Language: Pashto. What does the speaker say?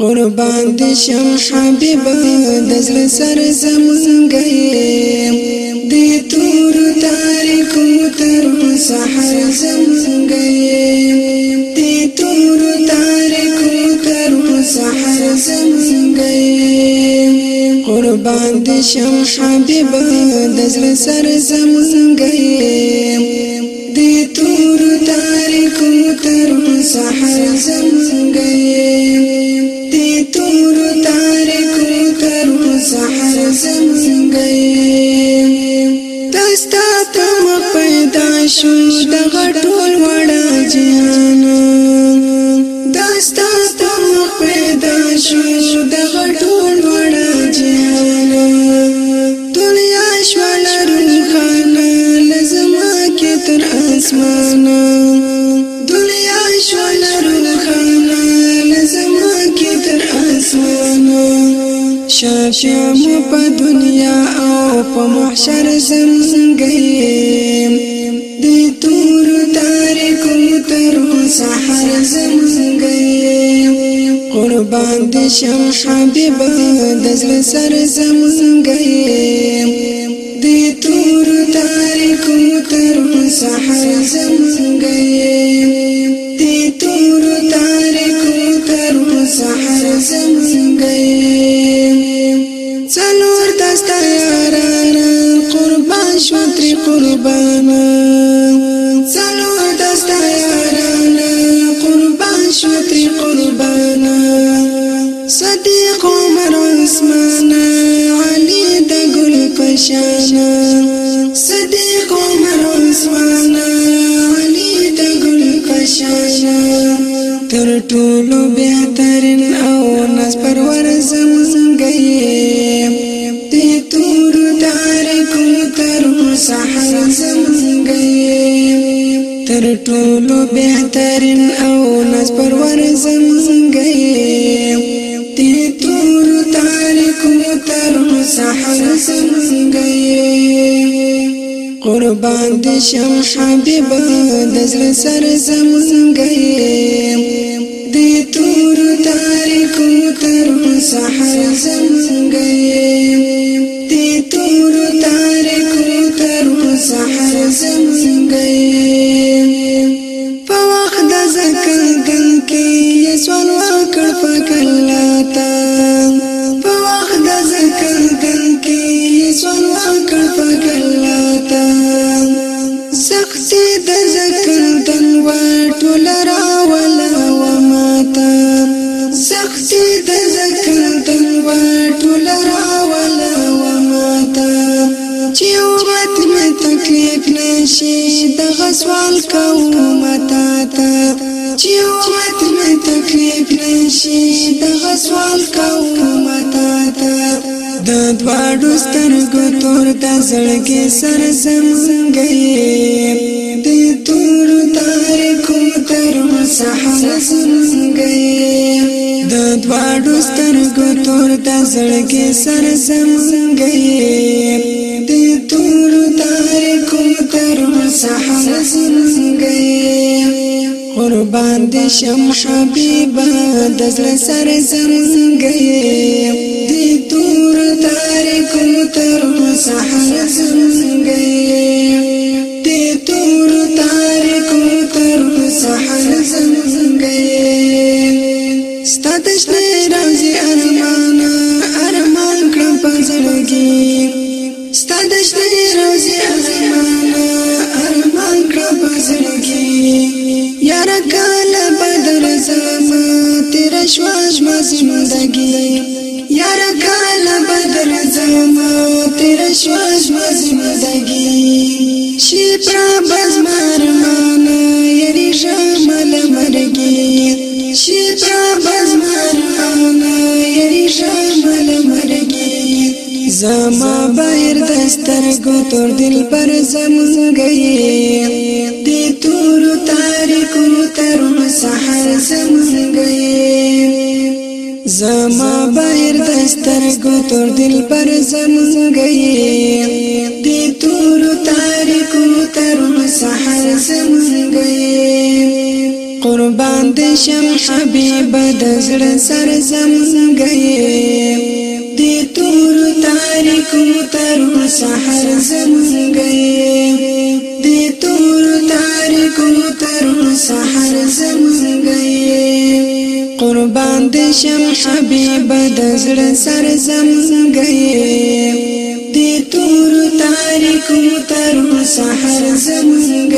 قربان دي شم حبيبا دزل سر زمونګي دي تور تاریخ تر سحر زمونګي دي تور تاریخ تر سحر زمونګي قربان دي شم حبيبا دزل سر زمونګي دي تور تاریخ تر سحر زمونګي تور تاریخ تر سحر زمګي دستا تم پیدا شو د غټول وړا جهان دستا تم پیدا شو شاشم په دنیا او په محشر زمزنګیم د تور تاریخ تر سحر زمزنګیم قربان د شم حبیب د زړه سر زمزنګیم د تور تاریخ تر سحر زمزنګیم نور دستا یارانا قربان شو تری قربانا سلور دستا یارانا قربان شو تری قربانا صدیق عمر عثمانا علی دا گل پشانا صدیق عمر عثمانا علی دا گل پشانا تر ټولو بهترین او نس پرور زمزمګي تور تاریکو تر سحر زمګي تر ټولو بهترین او نس پرور زمګي تی تور تاریکو تر سحر زمګي قربان دې شم حبيب د زړه سر زمګي دې تور تاریکو تر سحر زمګي چې د ذکر تنوع ټول راولا و ماتا سخت د ذکر تنوع ټول راولا و ماتا چې وخت مې تکلیف نشي د غسوال کوم متا تا چې وخت مې تکلیف نشي د غسوال کوم متا تا د دواړو سترګو تور د زړګي سر زمګي دې تور تاریکو تر سحر زمګي د دواړو سترګو تور د زړګي سر زمګي دې تور تاریکو تر سحر زمګي قربان دې شم حبيبا د زړه سر زمګي دې تور تاریکو تر سحر زمګي ستاد شنه رمزي ارمان ارمان کړم په زړګي ستاد شنه رمزي ارمان زما بهر دستر کو تور دل پر زمونګي دی تور تاریخ ترون سحر زمونګي زما بهر دستر کو تور دل پر زمونګي دی تور تاریخ ترون سحر زمونګي قربان دې شم حبيب د زړه سر زمونګي پرون سحر زمونږی د تور تاریکو ترون سحر زمونږی قربان د شم حبیب د زړه سر زمونږی د تور تاریکو ترون سحر زمونږی